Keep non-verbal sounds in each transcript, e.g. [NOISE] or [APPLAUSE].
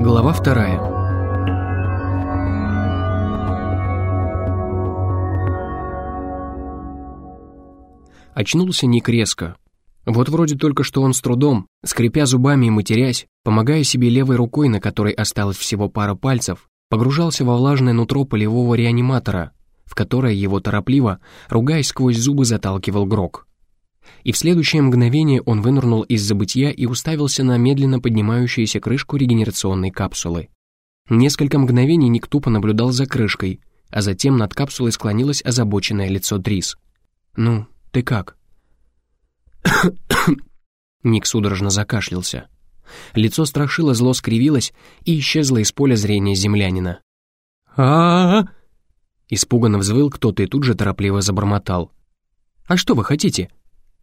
Глава вторая. Очнулся Ник резко. Вот вроде только что он с трудом, скрипя зубами и матерясь, помогая себе левой рукой, на которой осталось всего пара пальцев, погружался во влажное нутро полевого реаниматора, в которое его торопливо, ругаясь сквозь зубы, заталкивал Грок и в следующее мгновение он вынырнул из забытья и уставился на медленно поднимающуюся крышку регенерационной капсулы. Несколько мгновений Ник тупо наблюдал за крышкой, а затем над капсулой склонилось озабоченное лицо Дрис. «Ну, ты как?» [COUGHS] Ник судорожно закашлялся. Лицо страшило, зло скривилось и исчезло из поля зрения землянина. а Испуганно взвыл кто-то и тут же торопливо забормотал. «А что вы хотите?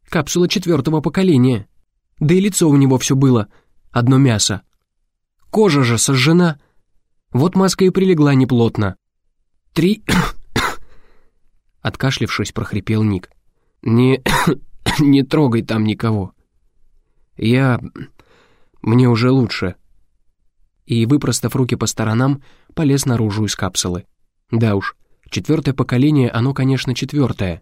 Капсула четвертого поколения. Да и лицо у него все было. Одно мясо. Кожа же сожжена. Вот маска и прилегла неплотно. Три... [COUGHS] Откашлившись, прохрипел Ник. «Не... [COUGHS] не трогай там никого. Я... мне уже лучше». И, выпростав руки по сторонам, полез наружу из капсулы. Да уж, четвертое поколение, оно, конечно, четвертое,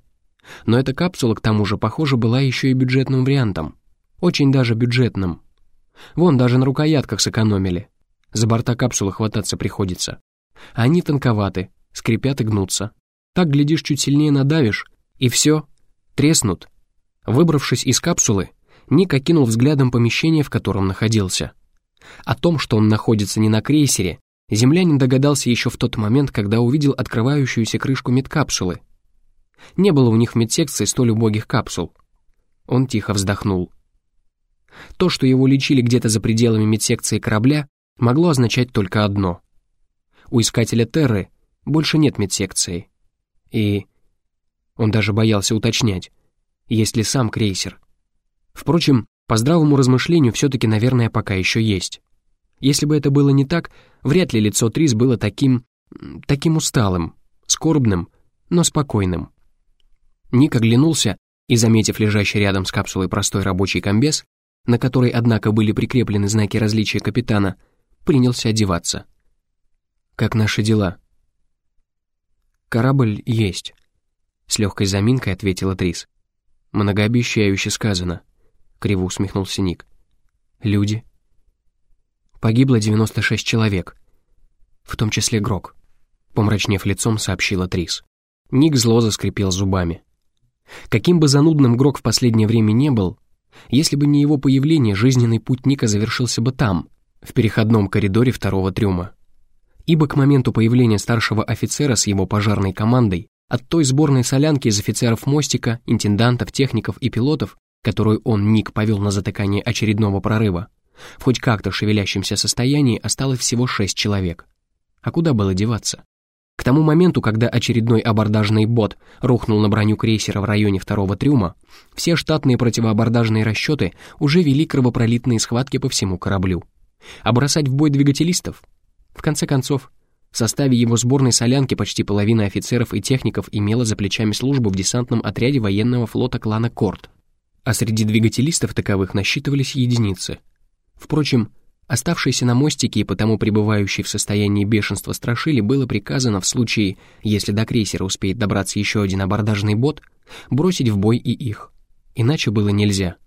но эта капсула, к тому же, похоже, была еще и бюджетным вариантом. Очень даже бюджетным. Вон, даже на рукоятках сэкономили. За борта капсулы хвататься приходится. Они тонковаты, скрипят и гнутся. Так, глядишь, чуть сильнее надавишь, и все, треснут. Выбравшись из капсулы, Ник окинул взглядом помещение, в котором находился. О том, что он находится не на крейсере, землянин догадался еще в тот момент, когда увидел открывающуюся крышку медкапсулы не было у них в медсекции столь убогих капсул. Он тихо вздохнул. То, что его лечили где-то за пределами медсекции корабля, могло означать только одно. У искателя Терры больше нет медсекции. И... Он даже боялся уточнять, есть ли сам крейсер. Впрочем, по здравому размышлению все-таки, наверное, пока еще есть. Если бы это было не так, вряд ли лицо Трис было таким... таким усталым, скорбным, но спокойным. Ник оглянулся и, заметив лежащий рядом с капсулой простой рабочий комбез, на который, однако, были прикреплены знаки различия капитана, принялся одеваться. «Как наши дела?» «Корабль есть», — с легкой заминкой ответила Трис. «Многообещающе сказано», — криво усмехнулся Ник. «Люди?» «Погибло 96 человек, в том числе Грок», — помрачнев лицом, сообщила Трис. Ник зло заскрипел зубами. Каким бы занудным Грок в последнее время не был, если бы не его появление, жизненный путь Ника завершился бы там, в переходном коридоре второго трюма. Ибо к моменту появления старшего офицера с его пожарной командой от той сборной солянки из офицеров мостика, интендантов, техников и пилотов, которую он, Ник, повел на затыкание очередного прорыва, в хоть как-то шевелящемся состоянии осталось всего шесть человек. А куда было деваться? К тому моменту, когда очередной абордажный бот рухнул на броню крейсера в районе второго трюма, все штатные противоабордажные расчеты уже вели кровопролитные схватки по всему кораблю. А бросать в бой двигателистов? В конце концов, в составе его сборной солянки почти половина офицеров и техников имела за плечами службу в десантном отряде военного флота клана Корт, а среди двигателистов таковых насчитывались единицы. Впрочем, Оставшийся на мостике и потому пребывающий в состоянии бешенства страшили было приказано в случае, если до крейсера успеет добраться еще один абордажный бот, бросить в бой и их. Иначе было нельзя.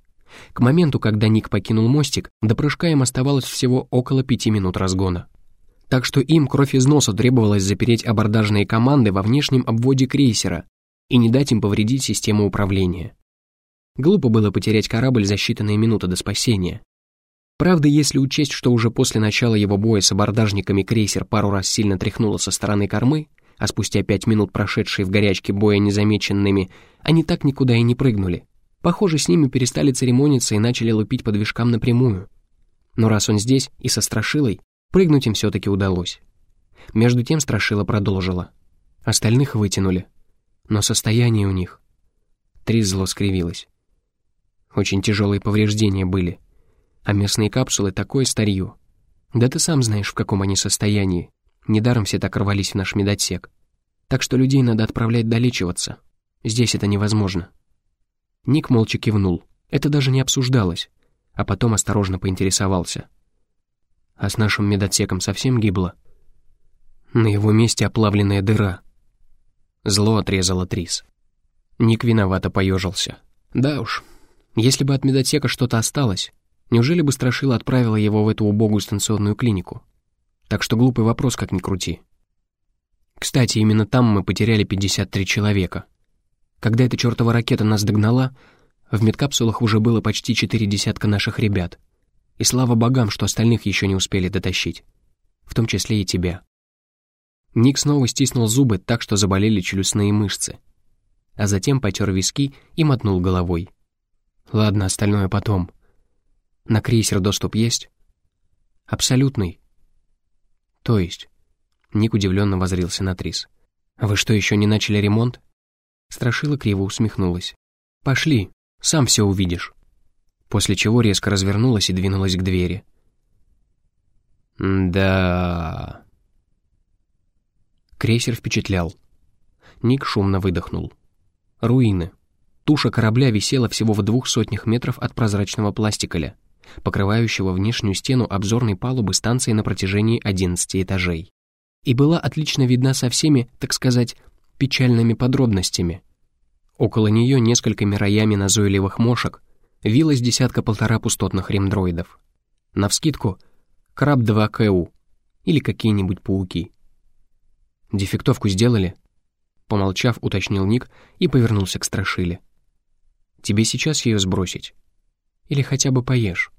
К моменту, когда Ник покинул мостик, до прыжка им оставалось всего около пяти минут разгона. Так что им кровь из носа требовалось запереть абордажные команды во внешнем обводе крейсера и не дать им повредить систему управления. Глупо было потерять корабль за считанные минуты до спасения. Правда, если учесть, что уже после начала его боя с абордажниками крейсер пару раз сильно тряхнуло со стороны кормы, а спустя пять минут, прошедшие в горячке боя незамеченными, они так никуда и не прыгнули. Похоже, с ними перестали церемониться и начали лупить по движкам напрямую. Но раз он здесь и со Страшилой, прыгнуть им все-таки удалось. Между тем Страшила продолжила. Остальных вытянули. Но состояние у них... Трис зло скривилась. Очень тяжелые повреждения были — а местные капсулы — такое старье. Да ты сам знаешь, в каком они состоянии. Недаром все так рвались в наш медотсек. Так что людей надо отправлять долечиваться. Здесь это невозможно». Ник молча кивнул. Это даже не обсуждалось. А потом осторожно поинтересовался. А с нашим медотсеком совсем гибло. На его месте оплавленная дыра. Зло отрезало Трис. Ник виновато поежился. Да уж, если бы от медотека что-то осталось, неужели бы Страшила отправила его в эту убогую станционную клинику? Так что глупый вопрос, как ни крути. Кстати, именно там мы потеряли 53 человека. Когда эта чертова ракета нас догнала, в медкапсулах уже было почти четыре десятка наших ребят. И слава богам, что остальных еще не успели дотащить. В том числе и тебя. Ник снова стиснул зубы так, что заболели челюстные мышцы. А затем потер виски и мотнул головой. Ладно, остальное потом. На крейсер доступ есть? Абсолютный. То есть? Ник удивленно возрился на Трис. «Вы что, еще не начали ремонт?» Страшила криво усмехнулась. «Пошли, сам все увидишь». После чего резко развернулась и двинулась к двери. «Да...» Крейсер впечатлял. Ник шумно выдохнул. Руины. Туша корабля висела всего в двух сотнях метров от прозрачного пластикаля, покрывающего внешнюю стену обзорной палубы станции на протяжении 11 этажей и была отлично видна со всеми, так сказать, печальными подробностями. Около нее несколькими роями назойливых мошек вилась десятка-полтора пустотных ремдроидов. Навскидку — краб-2КУ или какие-нибудь пауки. «Дефектовку сделали?» Помолчав, уточнил Ник и повернулся к Страшиле. «Тебе сейчас ее сбросить? Или хотя бы поешь?»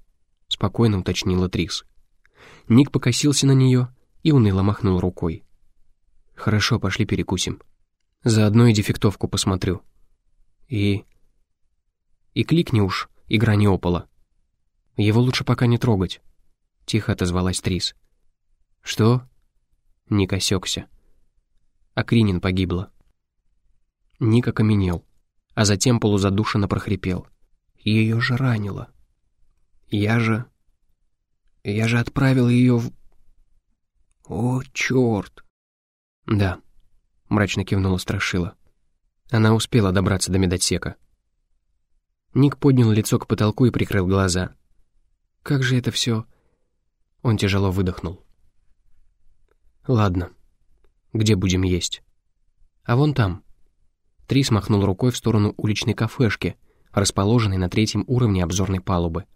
Спокойно уточнила Трис. Ник покосился на нее и уныло махнул рукой. «Хорошо, пошли перекусим. Заодно и дефектовку посмотрю. И... и кликни уж, игра не опала. Его лучше пока не трогать», — тихо отозвалась Трис. «Что?» Ник осекся. Акринин погибла. Ник окаменел, а затем полузадушенно прохрипел. Ее же ранило. Я же... Я же отправил ее в... «О, черт!» «Да», — мрачно кивнула Страшила. Она успела добраться до медотсека. Ник поднял лицо к потолку и прикрыл глаза. «Как же это все?» Он тяжело выдохнул. «Ладно. Где будем есть?» «А вон там». Три смахнул рукой в сторону уличной кафешки, расположенной на третьем уровне обзорной палубы.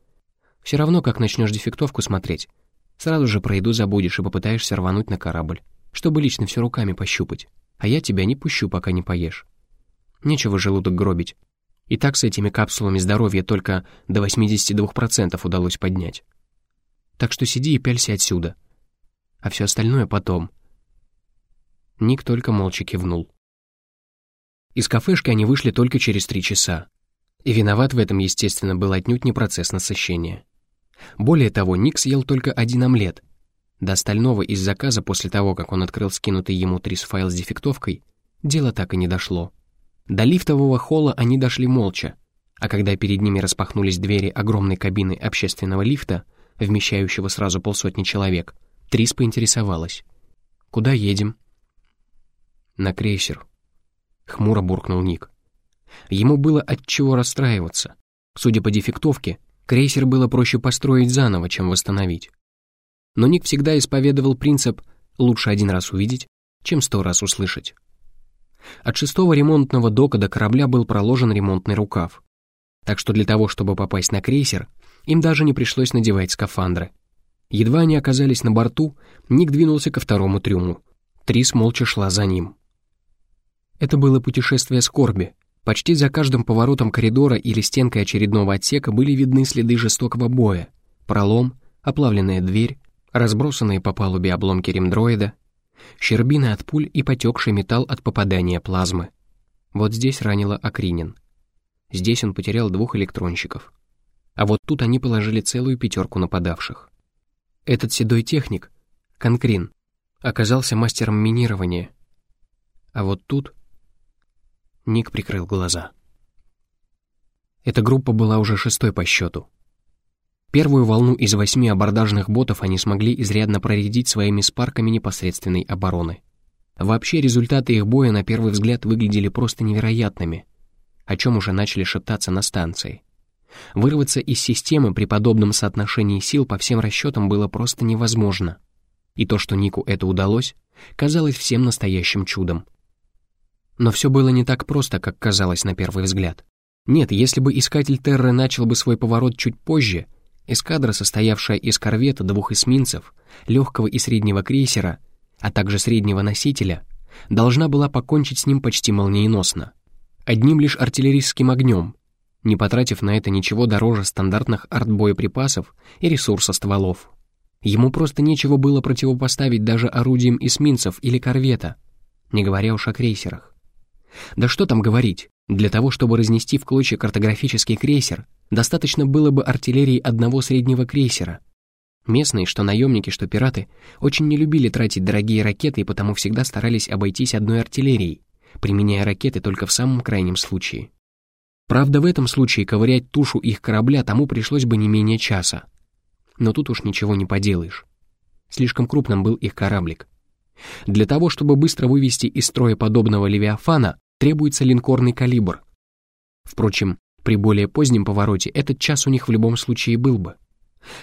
«Все равно, как начнешь дефектовку смотреть, Сразу же про еду забудешь и попытаешься рвануть на корабль, чтобы лично все руками пощупать. А я тебя не пущу, пока не поешь. Нечего желудок гробить. И так с этими капсулами здоровья только до 82% удалось поднять. Так что сиди и пялься отсюда. А все остальное потом. Ник только молча кивнул. Из кафешки они вышли только через три часа. И виноват в этом, естественно, был отнюдь не процесс насыщения. Более того, Ник съел только один омлет. До остального из заказа после того, как он открыл скинутый ему трис файл с дефектовкой, дело так и не дошло. До лифтового холла они дошли молча, а когда перед ними распахнулись двери огромной кабины общественного лифта, вмещающего сразу полсотни человек, Трис поинтересовалась. «Куда едем?» «На крейсер», — хмуро буркнул Ник. Ему было от чего расстраиваться. Судя по дефектовке, Крейсер было проще построить заново, чем восстановить. Но Ник всегда исповедовал принцип «лучше один раз увидеть, чем сто раз услышать». От шестого ремонтного дока до корабля был проложен ремонтный рукав. Так что для того, чтобы попасть на крейсер, им даже не пришлось надевать скафандры. Едва они оказались на борту, Ник двинулся ко второму трюму. Трис молча шла за ним. Это было путешествие скорби, Почти за каждым поворотом коридора или стенкой очередного отсека были видны следы жестокого боя. Пролом, оплавленная дверь, разбросанные по палубе обломки ремдроида, щербины от пуль и потекший металл от попадания плазмы. Вот здесь ранило Акринин. Здесь он потерял двух электронщиков. А вот тут они положили целую пятерку нападавших. Этот седой техник, Конкрин, оказался мастером минирования. А вот тут Ник прикрыл глаза. Эта группа была уже шестой по счету. Первую волну из восьми абордажных ботов они смогли изрядно проредить своими спарками непосредственной обороны. Вообще результаты их боя на первый взгляд выглядели просто невероятными, о чем уже начали шептаться на станции. Вырваться из системы при подобном соотношении сил по всем расчетам было просто невозможно. И то, что Нику это удалось, казалось всем настоящим чудом. Но все было не так просто, как казалось на первый взгляд. Нет, если бы искатель Терры начал бы свой поворот чуть позже, эскадра, состоявшая из корвета, двух эсминцев, легкого и среднего крейсера, а также среднего носителя, должна была покончить с ним почти молниеносно. Одним лишь артиллерийским огнем, не потратив на это ничего дороже стандартных артбоеприпасов и ресурса стволов. Ему просто нечего было противопоставить даже орудиям эсминцев или корвета, не говоря уж о крейсерах. Да что там говорить, для того, чтобы разнести в клочья картографический крейсер, достаточно было бы артиллерии одного среднего крейсера. Местные, что наемники, что пираты, очень не любили тратить дорогие ракеты и потому всегда старались обойтись одной артиллерией, применяя ракеты только в самом крайнем случае. Правда, в этом случае ковырять тушу их корабля тому пришлось бы не менее часа. Но тут уж ничего не поделаешь. Слишком крупным был их кораблик. Для того, чтобы быстро вывести из строя подобного Левиафана, требуется линкорный калибр. Впрочем, при более позднем повороте этот час у них в любом случае был бы.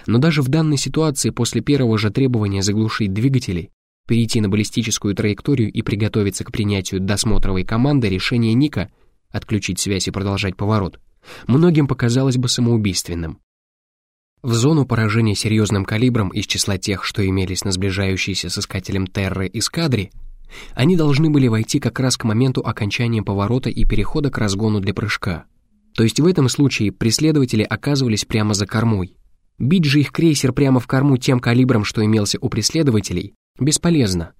Но даже в данной ситуации после первого же требования заглушить двигатели, перейти на баллистическую траекторию и приготовиться к принятию досмотровой команды решение Ника отключить связь и продолжать поворот, многим показалось бы самоубийственным. В зону поражения серьезным калибром из числа тех, что имелись на сближающейся с искателем Терры эскадре, они должны были войти как раз к моменту окончания поворота и перехода к разгону для прыжка. То есть в этом случае преследователи оказывались прямо за кормой. Бить же их крейсер прямо в корму тем калибром, что имелся у преследователей, бесполезно.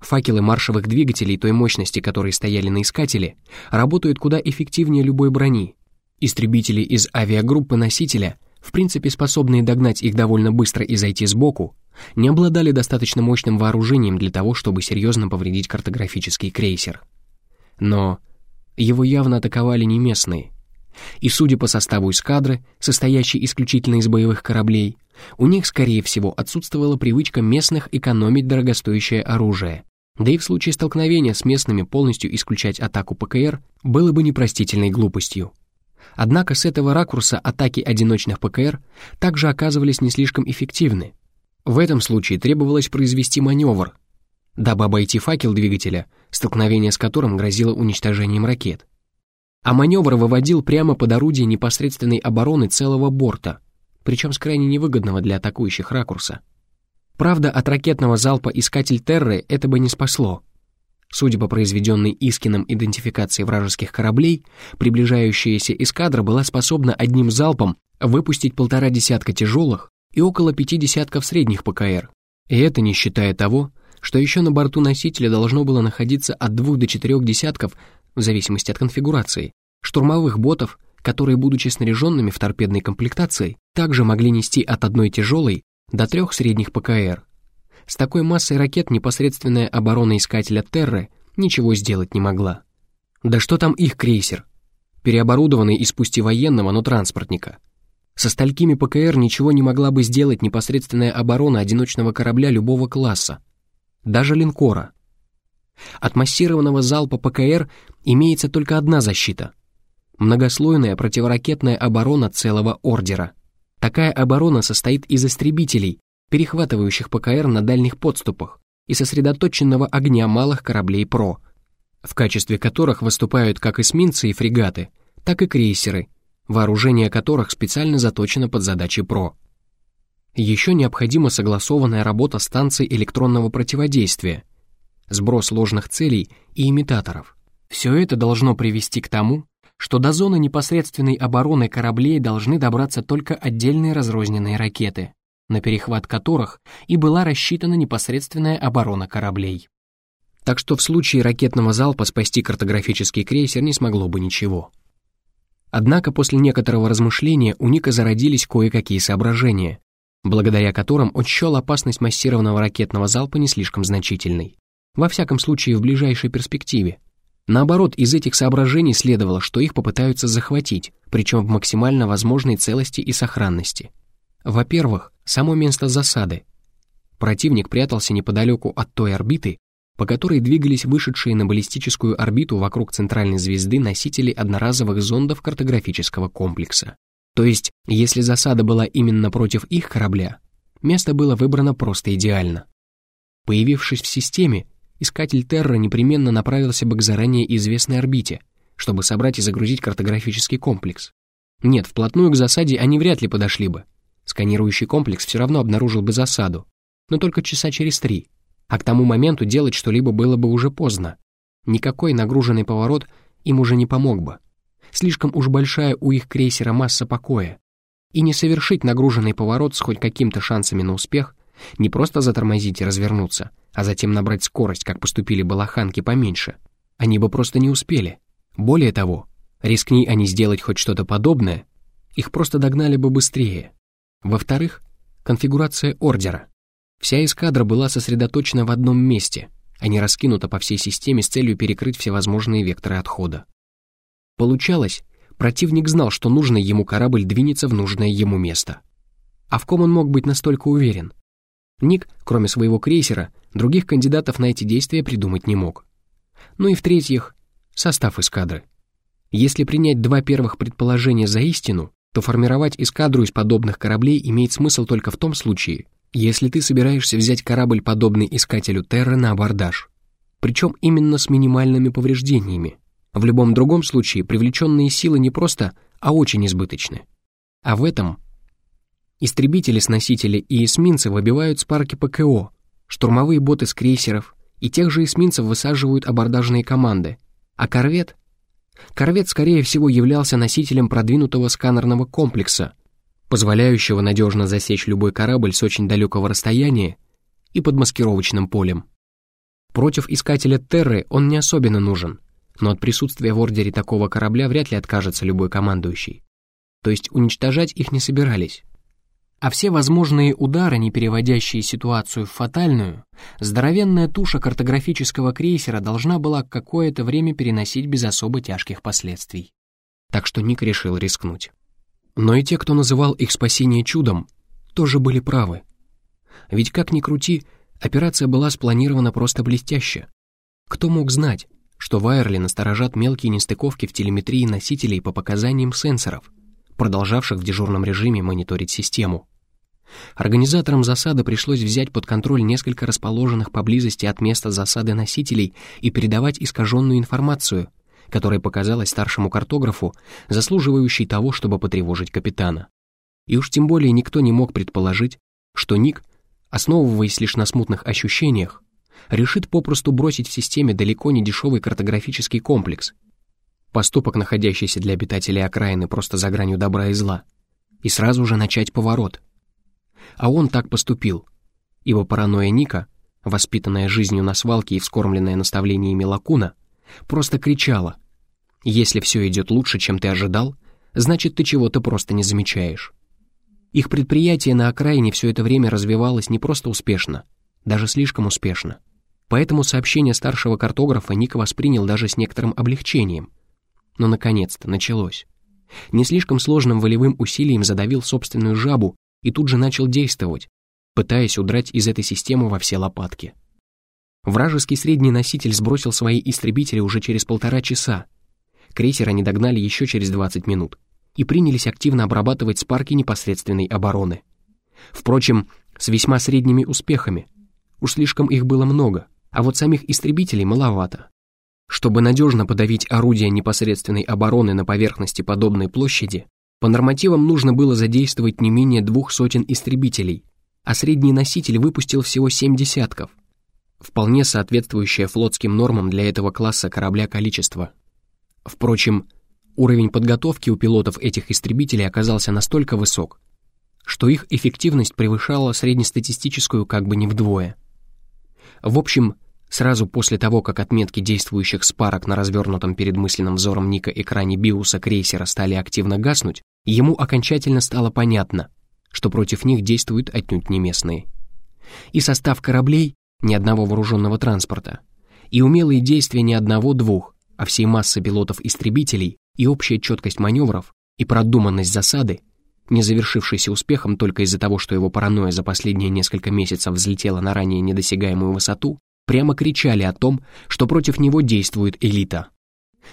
Факелы маршевых двигателей той мощности, которые стояли на искателе, работают куда эффективнее любой брони. Истребители из авиагруппы носителя, в принципе способные догнать их довольно быстро и зайти сбоку, не обладали достаточно мощным вооружением для того, чтобы серьезно повредить картографический крейсер. Но его явно атаковали не местные. И судя по составу эскадры, состоящей исключительно из боевых кораблей, у них, скорее всего, отсутствовала привычка местных экономить дорогостоящее оружие. Да и в случае столкновения с местными полностью исключать атаку ПКР было бы непростительной глупостью. Однако с этого ракурса атаки одиночных ПКР также оказывались не слишком эффективны. В этом случае требовалось произвести маневр, дабы обойти факел двигателя, столкновение с которым грозило уничтожением ракет. А маневр выводил прямо под орудие непосредственной обороны целого борта, причем с крайне невыгодного для атакующих ракурса. Правда, от ракетного залпа «Искатель Терры» это бы не спасло. Судя по произведенной Искином идентификации вражеских кораблей, приближающаяся эскадра была способна одним залпом выпустить полтора десятка тяжелых и около пяти десятков средних ПКР. И это не считая того, что еще на борту носителя должно было находиться от двух до четырех десятков, в зависимости от конфигурации, штурмовых ботов, которые, будучи снаряженными в торпедной комплектации, также могли нести от одной тяжелой до трех средних ПКР. С такой массой ракет непосредственная оборона искателя Терры ничего сделать не могла. Да что там их крейсер? Переоборудованный из пусть и военного, но транспортника. Со столькими ПКР ничего не могла бы сделать непосредственная оборона одиночного корабля любого класса. Даже линкора. От массированного залпа ПКР имеется только одна защита — многослойная противоракетная оборона целого ордера. Такая оборона состоит из истребителей, перехватывающих ПКР на дальних подступах и сосредоточенного огня малых кораблей ПРО, в качестве которых выступают как эсминцы и фрегаты, так и крейсеры, вооружение которых специально заточено под задачи ПРО. Еще необходима согласованная работа станций электронного противодействия, сброс ложных целей и имитаторов. Все это должно привести к тому, что до зоны непосредственной обороны кораблей должны добраться только отдельные разрозненные ракеты, на перехват которых и была рассчитана непосредственная оборона кораблей. Так что в случае ракетного залпа спасти картографический крейсер не смогло бы ничего. Однако после некоторого размышления у Ника зародились кое-какие соображения, благодаря которым он счел опасность массированного ракетного залпа не слишком значительной. Во всяком случае, в ближайшей перспективе. Наоборот, из этих соображений следовало, что их попытаются захватить, причем в максимально возможной целости и сохранности. Во-первых, само место засады. Противник прятался неподалеку от той орбиты, по которой двигались вышедшие на баллистическую орбиту вокруг центральной звезды носители одноразовых зондов картографического комплекса. То есть, если засада была именно против их корабля, место было выбрано просто идеально. Появившись в системе, искатель Терра непременно направился бы к заранее известной орбите, чтобы собрать и загрузить картографический комплекс. Нет, вплотную к засаде они вряд ли подошли бы. Сканирующий комплекс все равно обнаружил бы засаду, но только часа через три, а к тому моменту делать что-либо было бы уже поздно. Никакой нагруженный поворот им уже не помог бы. Слишком уж большая у их крейсера масса покоя. И не совершить нагруженный поворот с хоть каким-то шансами на успех, не просто затормозить и развернуться, а затем набрать скорость, как поступили бы лоханки поменьше. Они бы просто не успели. Более того, рискни они сделать хоть что-то подобное, их просто догнали бы быстрее. Во-вторых, конфигурация ордера. Вся эскадра была сосредоточена в одном месте, а не раскинута по всей системе с целью перекрыть всевозможные векторы отхода. Получалось, противник знал, что нужный ему корабль двинется в нужное ему место. А в ком он мог быть настолько уверен? Ник, кроме своего крейсера, других кандидатов на эти действия придумать не мог. Ну и в-третьих, состав эскадры. Если принять два первых предположения за истину, то формировать эскадру из подобных кораблей имеет смысл только в том случае, если ты собираешься взять корабль, подобный искателю Терра, на абордаж. Причем именно с минимальными повреждениями. В любом другом случае привлеченные силы не просто, а очень избыточны. А в этом истребители с носители и эсминцы выбивают спарки ПКО, штурмовые боты с крейсеров и тех же эсминцев высаживают абордажные команды, а корвет? Корвет, скорее всего, являлся носителем продвинутого сканерного комплекса — позволяющего надежно засечь любой корабль с очень далекого расстояния и под маскировочным полем. Против искателя Терры он не особенно нужен, но от присутствия в ордере такого корабля вряд ли откажется любой командующий. То есть уничтожать их не собирались. А все возможные удары, не переводящие ситуацию в фатальную, здоровенная туша картографического крейсера должна была какое-то время переносить без особо тяжких последствий. Так что Ник решил рискнуть. Но и те, кто называл их спасение чудом, тоже были правы. Ведь как ни крути, операция была спланирована просто блестяще. Кто мог знать, что в Айрли насторожат мелкие нестыковки в телеметрии носителей по показаниям сенсоров, продолжавших в дежурном режиме мониторить систему. Организаторам засады пришлось взять под контроль несколько расположенных поблизости от места засады носителей и передавать искаженную информацию, которая показалась старшему картографу, заслуживающей того, чтобы потревожить капитана. И уж тем более никто не мог предположить, что Ник, основываясь лишь на смутных ощущениях, решит попросту бросить в системе далеко не дешевый картографический комплекс, поступок, находящийся для обитателей окраины просто за гранью добра и зла, и сразу же начать поворот. А он так поступил, ибо паранойя Ника, воспитанная жизнью на свалке и вскормленная наставлениями Лакуна, Просто кричала. Если все идет лучше, чем ты ожидал, значит, ты чего-то просто не замечаешь. Их предприятие на окраине все это время развивалось не просто успешно, даже слишком успешно. Поэтому сообщение старшего картографа Ник воспринял даже с некоторым облегчением. Но наконец-то началось. Не слишком сложным волевым усилием задавил собственную жабу и тут же начал действовать, пытаясь удрать из этой системы во все лопатки. Вражеский средний носитель сбросил свои истребители уже через полтора часа. Крейсер они догнали еще через 20 минут и принялись активно обрабатывать спарки непосредственной обороны. Впрочем, с весьма средними успехами. Уж слишком их было много, а вот самих истребителей маловато. Чтобы надежно подавить орудия непосредственной обороны на поверхности подобной площади, по нормативам нужно было задействовать не менее двух сотен истребителей, а средний носитель выпустил всего семь десятков — вполне соответствующее флотским нормам для этого класса корабля количество. Впрочем, уровень подготовки у пилотов этих истребителей оказался настолько высок, что их эффективность превышала среднестатистическую как бы не вдвое. В общем, сразу после того, как отметки действующих спарок на развернутом перед мысленным взором Ника экране биуса крейсера стали активно гаснуть, ему окончательно стало понятно, что против них действуют отнюдь не местные. И состав кораблей ни одного вооруженного транспорта, и умелые действия ни одного-двух, а всей массы пилотов-истребителей и общая четкость маневров и продуманность засады, не завершившейся успехом только из-за того, что его паранойя за последние несколько месяцев взлетела на ранее недосягаемую высоту, прямо кричали о том, что против него действует элита.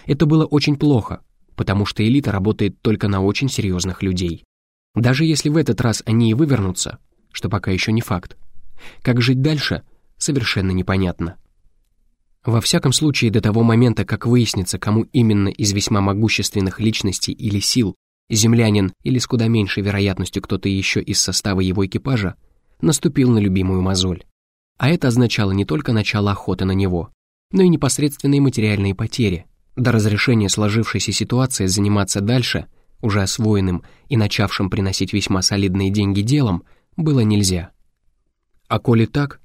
Это было очень плохо, потому что элита работает только на очень серьезных людей. Даже если в этот раз они и вывернутся, что пока еще не факт, как жить дальше, совершенно непонятно. Во всяком случае, до того момента, как выяснится, кому именно из весьма могущественных личностей или сил, землянин или с куда меньшей вероятностью кто-то еще из состава его экипажа, наступил на любимую мозоль. А это означало не только начало охоты на него, но и непосредственные материальные потери. До разрешения сложившейся ситуации заниматься дальше, уже освоенным и начавшим приносить весьма солидные деньги делом, было нельзя. А коли так,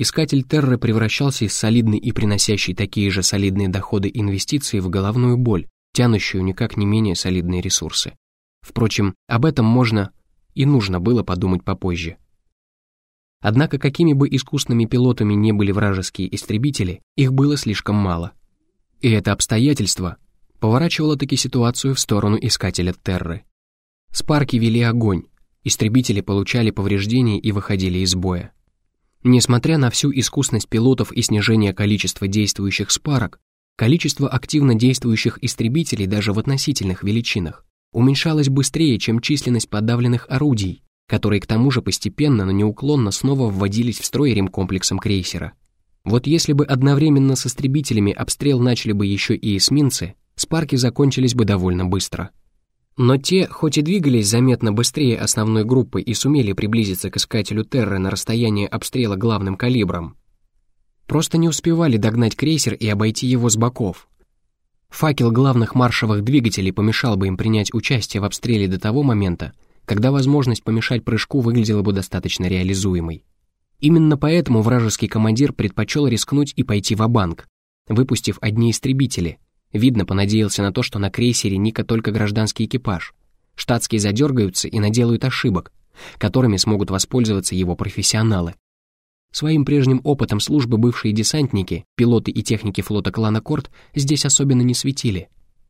искатель терры превращался из солидной и приносящей такие же солидные доходы инвестиции в головную боль, тянущую никак не менее солидные ресурсы. Впрочем, об этом можно и нужно было подумать попозже. Однако какими бы искусными пилотами не были вражеские истребители, их было слишком мало. И это обстоятельство поворачивало таки ситуацию в сторону искателя Терры. Спарки вели огонь, истребители получали повреждения и выходили из боя. Несмотря на всю искусность пилотов и снижение количества действующих спарок, количество активно действующих истребителей даже в относительных величинах уменьшалось быстрее, чем численность подавленных орудий, которые к тому же постепенно, но неуклонно снова вводились в строй ремкомплексом крейсера. Вот если бы одновременно с истребителями обстрел начали бы еще и эсминцы, спарки закончились бы довольно быстро. Но те, хоть и двигались заметно быстрее основной группы и сумели приблизиться к искателю Терры на расстояние обстрела главным калибром, просто не успевали догнать крейсер и обойти его с боков. Факел главных маршевых двигателей помешал бы им принять участие в обстреле до того момента, когда возможность помешать прыжку выглядела бы достаточно реализуемой. Именно поэтому вражеский командир предпочел рискнуть и пойти в банк выпустив одни истребители — Видно, понадеялся на то, что на крейсере Ника только гражданский экипаж. Штатские задергаются и наделают ошибок, которыми смогут воспользоваться его профессионалы. Своим прежним опытом службы бывшие десантники, пилоты и техники флота клана Корт здесь особенно не светили.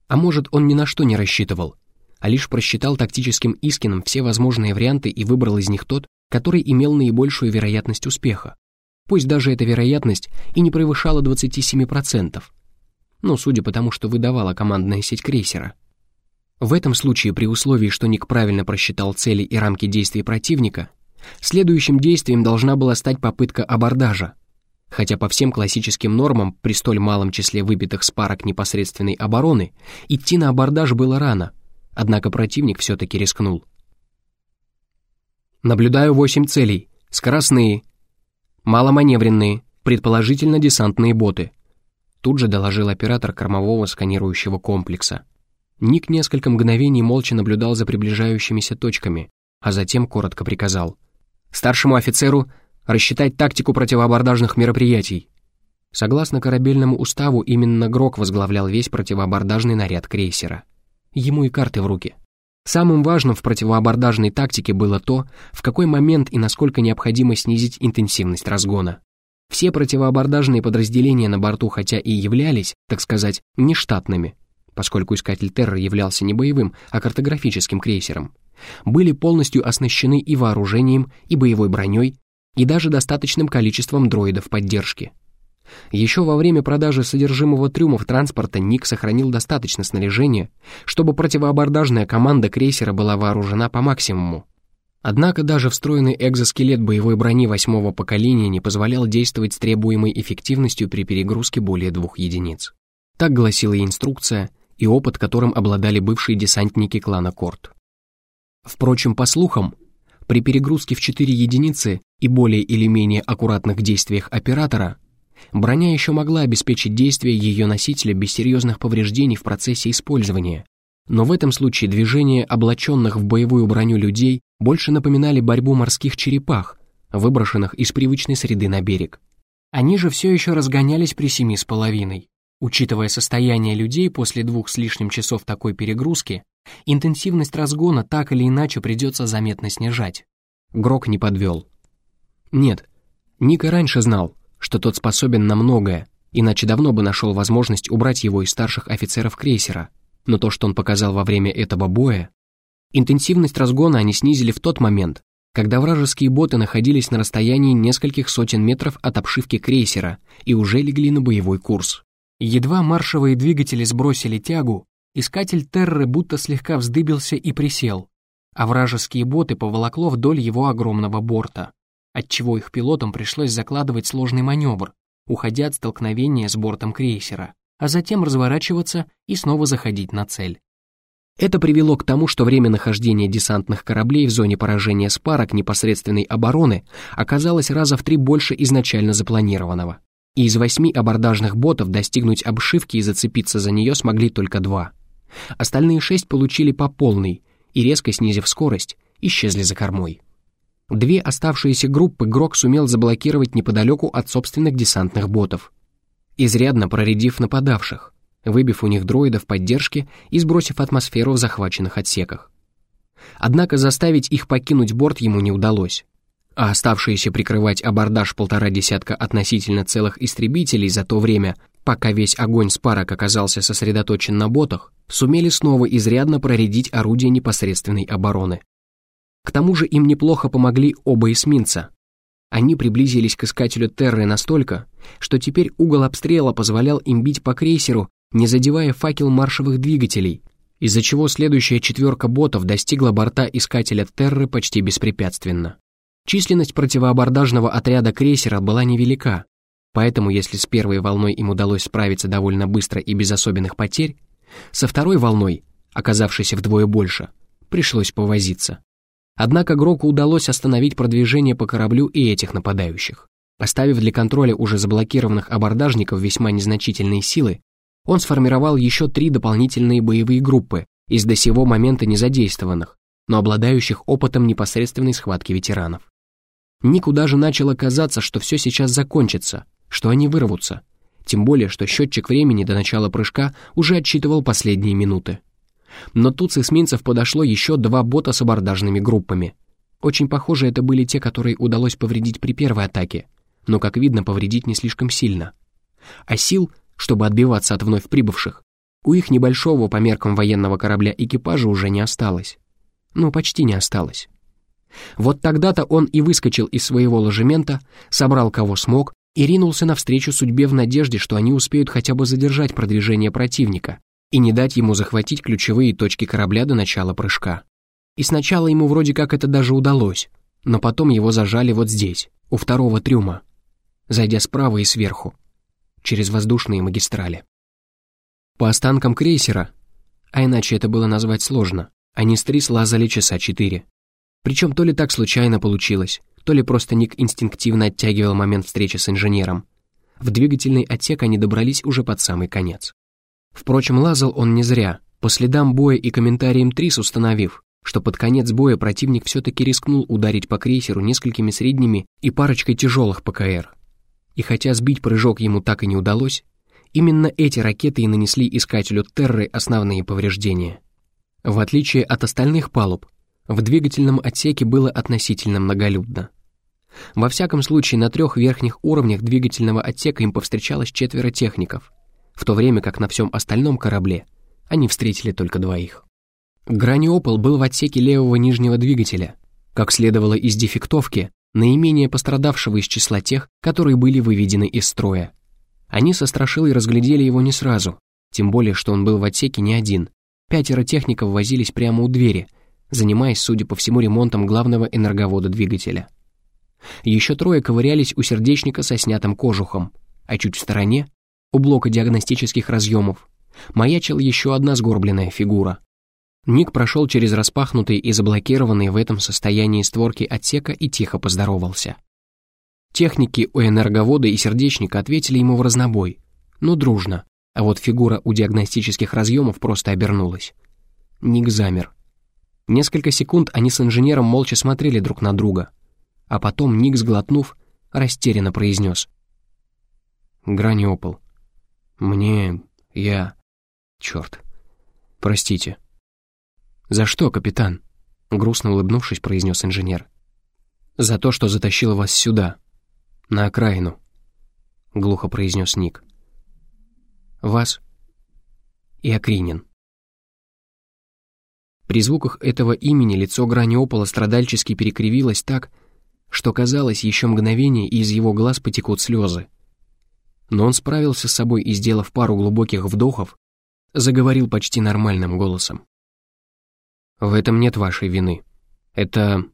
А может, он ни на что не рассчитывал, а лишь просчитал тактическим Искином все возможные варианты и выбрал из них тот, который имел наибольшую вероятность успеха. Пусть даже эта вероятность и не превышала 27%, ну, судя по тому, что выдавала командная сеть крейсера. В этом случае, при условии, что Ник правильно просчитал цели и рамки действий противника, следующим действием должна была стать попытка абордажа, хотя по всем классическим нормам при столь малом числе выбитых спарок непосредственной обороны идти на абордаж было рано, однако противник все-таки рискнул. Наблюдаю восемь целей. Скоростные, маломаневренные, предположительно десантные боты. Тут же доложил оператор кормового сканирующего комплекса. Ник несколько мгновений молча наблюдал за приближающимися точками, а затем коротко приказал. «Старшему офицеру рассчитать тактику противоабордажных мероприятий». Согласно корабельному уставу, именно Грок возглавлял весь противоабордажный наряд крейсера. Ему и карты в руки. Самым важным в противоабордажной тактике было то, в какой момент и насколько необходимо снизить интенсивность разгона. Все противоабордажные подразделения на борту хотя и являлись, так сказать, нештатными, поскольку искатель Террор являлся не боевым, а картографическим крейсером, были полностью оснащены и вооружением, и боевой броней, и даже достаточным количеством дроидов поддержки. Еще во время продажи содержимого трюмов транспорта Ник сохранил достаточно снаряжения, чтобы противоабордажная команда крейсера была вооружена по максимуму. Однако даже встроенный экзоскелет боевой брони восьмого поколения не позволял действовать с требуемой эффективностью при перегрузке более двух единиц. Так гласила инструкция и опыт, которым обладали бывшие десантники клана Корт. Впрочем, по слухам, при перегрузке в 4 единицы и более или менее аккуратных действиях оператора, броня еще могла обеспечить действие ее носителя без серьезных повреждений в процессе использования, но в этом случае движения облаченных в боевую броню людей больше напоминали борьбу морских черепах, выброшенных из привычной среды на берег. Они же все еще разгонялись при семи с половиной. Учитывая состояние людей после двух с лишним часов такой перегрузки, интенсивность разгона так или иначе придется заметно снижать. Грок не подвел. Нет, Ника раньше знал, что тот способен на многое, иначе давно бы нашел возможность убрать его из старших офицеров крейсера — но то, что он показал во время этого боя... Интенсивность разгона они снизили в тот момент, когда вражеские боты находились на расстоянии нескольких сотен метров от обшивки крейсера и уже легли на боевой курс. Едва маршевые двигатели сбросили тягу, искатель Терры будто слегка вздыбился и присел, а вражеские боты поволокло вдоль его огромного борта, отчего их пилотам пришлось закладывать сложный маневр, уходя от столкновения с бортом крейсера, а затем разворачиваться и снова заходить на цель. Это привело к тому, что время нахождения десантных кораблей в зоне поражения спарок непосредственной обороны оказалось раза в три больше изначально запланированного. И из восьми абордажных ботов достигнуть обшивки и зацепиться за нее смогли только два. Остальные шесть получили по полной и, резко снизив скорость, исчезли за кормой. Две оставшиеся группы Грок сумел заблокировать неподалеку от собственных десантных ботов, изрядно проредив нападавших, выбив у них дроидов поддержки и сбросив атмосферу в захваченных отсеках. Однако заставить их покинуть борт ему не удалось, а оставшиеся прикрывать абордаж полтора десятка относительно целых истребителей за то время, пока весь огонь с парок оказался сосредоточен на ботах, сумели снова изрядно проредить орудия непосредственной обороны. К тому же им неплохо помогли оба эсминца. Они приблизились к искателю Терры настолько, что теперь угол обстрела позволял им бить по крейсеру, не задевая факел маршевых двигателей, из-за чего следующая четверка ботов достигла борта искателя Терры почти беспрепятственно. Численность противоабордажного отряда крейсера была невелика, поэтому если с первой волной им удалось справиться довольно быстро и без особенных потерь, со второй волной, оказавшейся вдвое больше, пришлось повозиться. Однако Гроку удалось остановить продвижение по кораблю и этих нападающих. Поставив для контроля уже заблокированных абордажников весьма незначительные силы, он сформировал еще три дополнительные боевые группы из до сего момента незадействованных, но обладающих опытом непосредственной схватки ветеранов. Нику даже начало казаться, что все сейчас закончится, что они вырвутся, тем более, что счетчик времени до начала прыжка уже отсчитывал последние минуты. Но тут с эсминцев подошло еще два бота с абордажными группами. Очень похоже, это были те, которые удалось повредить при первой атаке, но, как видно, повредить не слишком сильно. А сил, чтобы отбиваться от вновь прибывших, у их небольшого по меркам военного корабля экипажа уже не осталось. Ну, почти не осталось. Вот тогда-то он и выскочил из своего ложемента, собрал кого смог и ринулся навстречу судьбе в надежде, что они успеют хотя бы задержать продвижение противника и не дать ему захватить ключевые точки корабля до начала прыжка. И сначала ему вроде как это даже удалось, но потом его зажали вот здесь, у второго трюма, зайдя справа и сверху, через воздушные магистрали. По останкам крейсера, а иначе это было назвать сложно, они с Трис лазали часа четыре. Причем то ли так случайно получилось, то ли просто Ник инстинктивно оттягивал момент встречи с инженером. В двигательный отсек они добрались уже под самый конец. Впрочем, лазал он не зря, по следам боя и комментариям Трис установив, что под конец боя противник все-таки рискнул ударить по крейсеру несколькими средними и парочкой тяжелых ПКР. И хотя сбить прыжок ему так и не удалось, именно эти ракеты и нанесли искателю Терры основные повреждения. В отличие от остальных палуб, в двигательном отсеке было относительно многолюдно. Во всяком случае, на трех верхних уровнях двигательного отсека им повстречалось четверо техников, в то время как на всем остальном корабле они встретили только двоих. Граниопол был в отсеке левого нижнего двигателя, как следовало из дефектовки, наименее пострадавшего из числа тех, которые были выведены из строя. Они со страшилой разглядели его не сразу, тем более, что он был в отсеке не один. Пятеро техников возились прямо у двери, занимаясь, судя по всему, ремонтом главного энерговода двигателя. Еще трое ковырялись у сердечника со снятым кожухом, а чуть в стороне, у блока диагностических разъемов, маячила еще одна сгорбленная фигура. Ник прошел через распахнутые и заблокированные в этом состоянии створки отсека и тихо поздоровался. Техники у энерговода и сердечника ответили ему в разнобой, но дружно, а вот фигура у диагностических разъемов просто обернулась. Ник замер. Несколько секунд они с инженером молча смотрели друг на друга, а потом Ник, сглотнув, растерянно произнес. «Граниопол, мне... я... черт. Простите». «За что, капитан?» Грустно улыбнувшись, произнес инженер. «За то, что затащил вас сюда, на окраину», — глухо произнес Ник. «Вас и Акринин». При звуках этого имени лицо Граниопола страдальчески перекривилось так, что казалось еще мгновение, и из его глаз потекут слезы. Но он справился с собой и, сделав пару глубоких вдохов, заговорил почти нормальным голосом. В этом нет вашей вины. Это...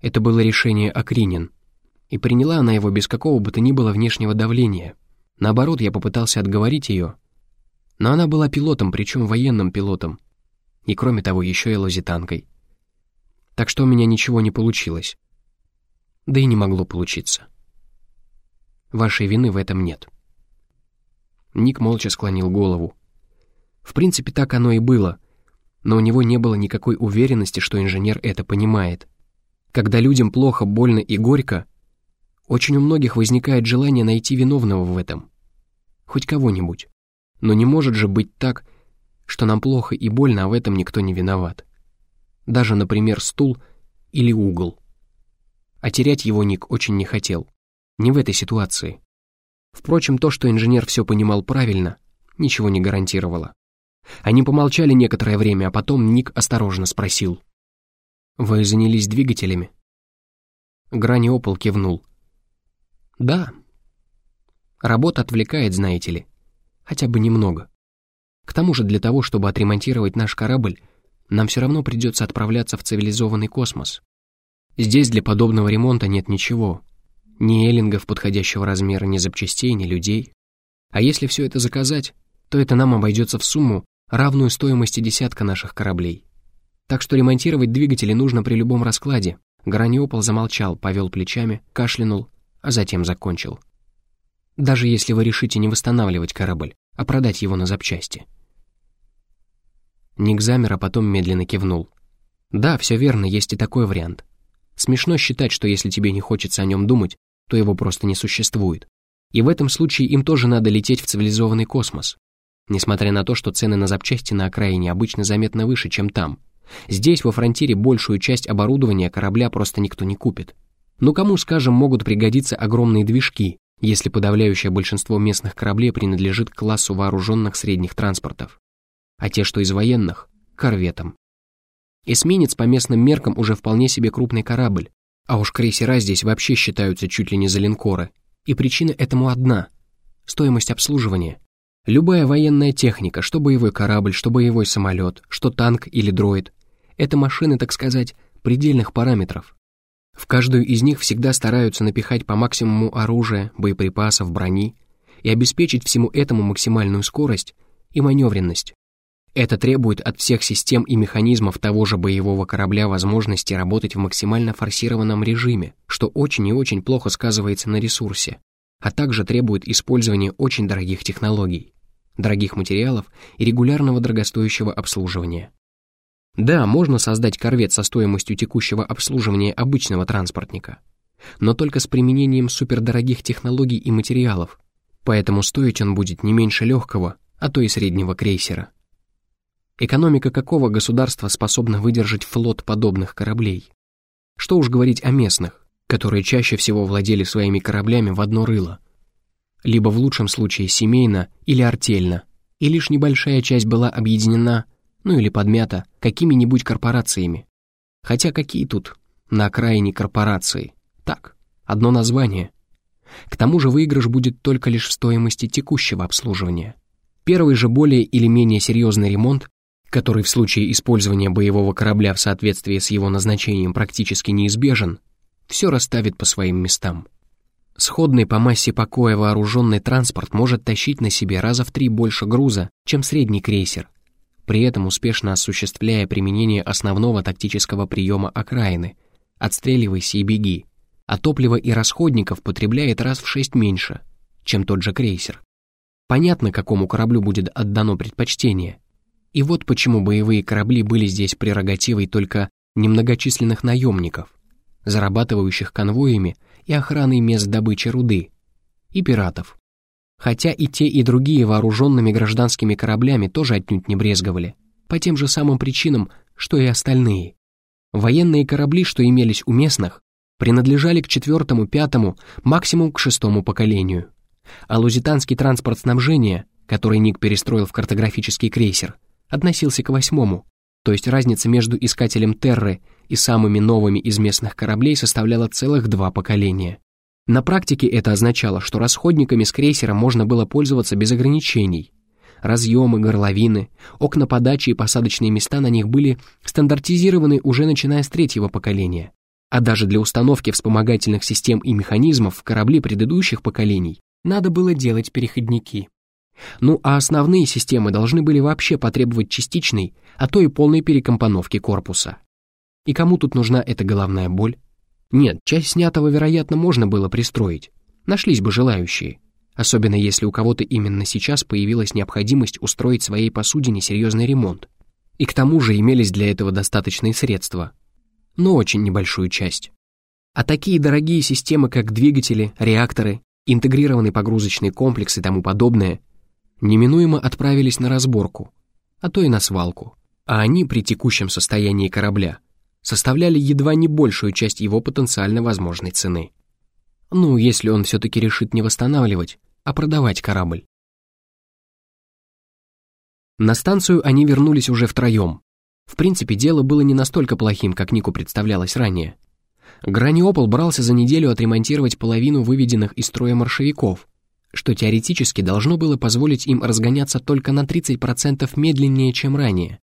это было решение Акринин. И приняла она его без какого бы то ни было внешнего давления. Наоборот, я попытался отговорить ее. Но она была пилотом, причем военным пилотом. И кроме того, еще и лазитанкой. Так что у меня ничего не получилось. Да и не могло получиться. Вашей вины в этом нет. Ник молча склонил голову. В принципе, так оно и было, но у него не было никакой уверенности, что инженер это понимает. Когда людям плохо, больно и горько, очень у многих возникает желание найти виновного в этом. Хоть кого-нибудь. Но не может же быть так, что нам плохо и больно, а в этом никто не виноват. Даже, например, стул или угол. А терять его Ник очень не хотел. Не в этой ситуации. Впрочем, то, что инженер все понимал правильно, ничего не гарантировало. Они помолчали некоторое время, а потом Ник осторожно спросил. «Вы занялись двигателями?» Грани Опол кивнул. «Да. Работа отвлекает, знаете ли. Хотя бы немного. К тому же для того, чтобы отремонтировать наш корабль, нам все равно придется отправляться в цивилизованный космос. Здесь для подобного ремонта нет ничего. Ни эллингов подходящего размера, ни запчастей, ни людей. А если все это заказать, то это нам обойдется в сумму, равную стоимости десятка наших кораблей. Так что ремонтировать двигатели нужно при любом раскладе. Граниопол замолчал, повел плечами, кашлянул, а затем закончил. Даже если вы решите не восстанавливать корабль, а продать его на запчасти. Ник замер, а потом медленно кивнул. Да, все верно, есть и такой вариант. Смешно считать, что если тебе не хочется о нем думать, то его просто не существует. И в этом случае им тоже надо лететь в цивилизованный космос. Несмотря на то, что цены на запчасти на окраине обычно заметно выше, чем там. Здесь, во фронтире, большую часть оборудования корабля просто никто не купит. Но кому, скажем, могут пригодиться огромные движки, если подавляющее большинство местных кораблей принадлежит к классу вооруженных средних транспортов, а те, что из военных — корветам. Эсминец по местным меркам уже вполне себе крупный корабль, а уж крейсера здесь вообще считаются чуть ли не за линкоры. И причина этому одна — стоимость обслуживания. Любая военная техника, что боевой корабль, что боевой самолет, что танк или дроид — это машины, так сказать, предельных параметров. В каждую из них всегда стараются напихать по максимуму оружия, боеприпасов, брони и обеспечить всему этому максимальную скорость и маневренность. Это требует от всех систем и механизмов того же боевого корабля возможности работать в максимально форсированном режиме, что очень и очень плохо сказывается на ресурсе, а также требует использования очень дорогих технологий дорогих материалов и регулярного дорогостоящего обслуживания. Да, можно создать корвет со стоимостью текущего обслуживания обычного транспортника, но только с применением супердорогих технологий и материалов, поэтому стоить он будет не меньше легкого, а то и среднего крейсера. Экономика какого государства способна выдержать флот подобных кораблей? Что уж говорить о местных, которые чаще всего владели своими кораблями в одно рыло, либо в лучшем случае семейно или артельно, и лишь небольшая часть была объединена, ну или подмята, какими-нибудь корпорациями. Хотя какие тут на окраине корпорации? Так, одно название. К тому же выигрыш будет только лишь в стоимости текущего обслуживания. Первый же более или менее серьезный ремонт, который в случае использования боевого корабля в соответствии с его назначением практически неизбежен, все расставит по своим местам. Сходный по массе покоя вооруженный транспорт может тащить на себе раза в три больше груза, чем средний крейсер, при этом успешно осуществляя применение основного тактического приема окраины «отстреливайся и беги», а топлива и расходников потребляет раз в шесть меньше, чем тот же крейсер. Понятно, какому кораблю будет отдано предпочтение. И вот почему боевые корабли были здесь прерогативой только немногочисленных наемников, зарабатывающих конвоями и охраной мест добычи руды, и пиратов. Хотя и те, и другие вооруженными гражданскими кораблями тоже отнюдь не брезговали, по тем же самым причинам, что и остальные. Военные корабли, что имелись у местных, принадлежали к четвертому, пятому, максимум к шестому поколению. А лузитанский транспорт снабжения, который Ник перестроил в картографический крейсер, относился к восьмому, то есть разница между искателем Терры и самыми новыми из местных кораблей составляла целых два поколения. На практике это означало, что расходниками с крейсера можно было пользоваться без ограничений, разъемы, горловины, окна подачи и посадочные места на них были стандартизированы уже начиная с третьего поколения. А даже для установки вспомогательных систем и механизмов в корабли предыдущих поколений надо было делать переходники. Ну а основные системы должны были вообще потребовать частичной, а то и полной перекомпоновки корпуса. И кому тут нужна эта головная боль? Нет, часть снятого, вероятно, можно было пристроить. Нашлись бы желающие. Особенно если у кого-то именно сейчас появилась необходимость устроить своей посудине серьезный ремонт. И к тому же имелись для этого достаточные средства. Но очень небольшую часть. А такие дорогие системы, как двигатели, реакторы, интегрированный погрузочный комплекс и тому подобное, неминуемо отправились на разборку, а то и на свалку. А они при текущем состоянии корабля составляли едва не большую часть его потенциально возможной цены. Ну, если он все-таки решит не восстанавливать, а продавать корабль. На станцию они вернулись уже втроем. В принципе, дело было не настолько плохим, как Нику представлялось ранее. Граниопол брался за неделю отремонтировать половину выведенных из строя маршевиков, что теоретически должно было позволить им разгоняться только на 30% медленнее, чем ранее.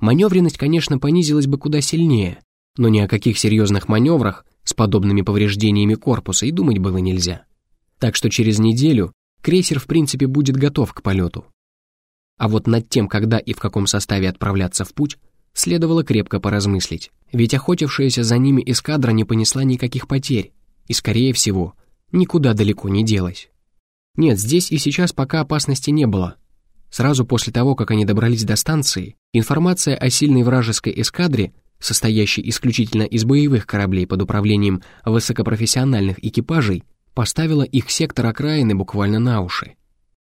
Маневренность, конечно, понизилась бы куда сильнее, но ни о каких серьезных маневрах с подобными повреждениями корпуса и думать было нельзя. Так что через неделю крейсер в принципе будет готов к полету. А вот над тем, когда и в каком составе отправляться в путь, следовало крепко поразмыслить, ведь охотившаяся за ними эскадра не понесла никаких потерь и, скорее всего, никуда далеко не делась. Нет, здесь и сейчас пока опасности не было. Сразу после того, как они добрались до станции, информация о сильной вражеской эскадре состоящий исключительно из боевых кораблей под управлением высокопрофессиональных экипажей, поставила их сектор окраины буквально на уши.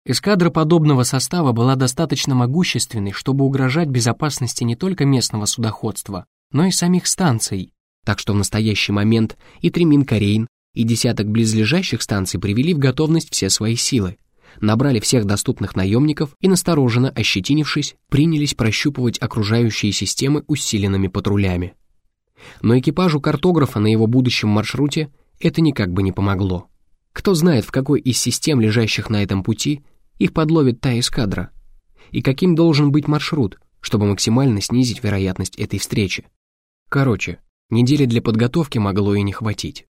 Эскадра подобного состава была достаточно могущественной, чтобы угрожать безопасности не только местного судоходства, но и самих станций, так что в настоящий момент и Тремин-Корейн, и десяток близлежащих станций привели в готовность все свои силы, набрали всех доступных наемников и, настороженно ощетинившись, принялись прощупывать окружающие системы усиленными патрулями. Но экипажу картографа на его будущем маршруте это никак бы не помогло. Кто знает, в какой из систем, лежащих на этом пути, их подловит та эскадра. И каким должен быть маршрут, чтобы максимально снизить вероятность этой встречи. Короче, недели для подготовки могло и не хватить.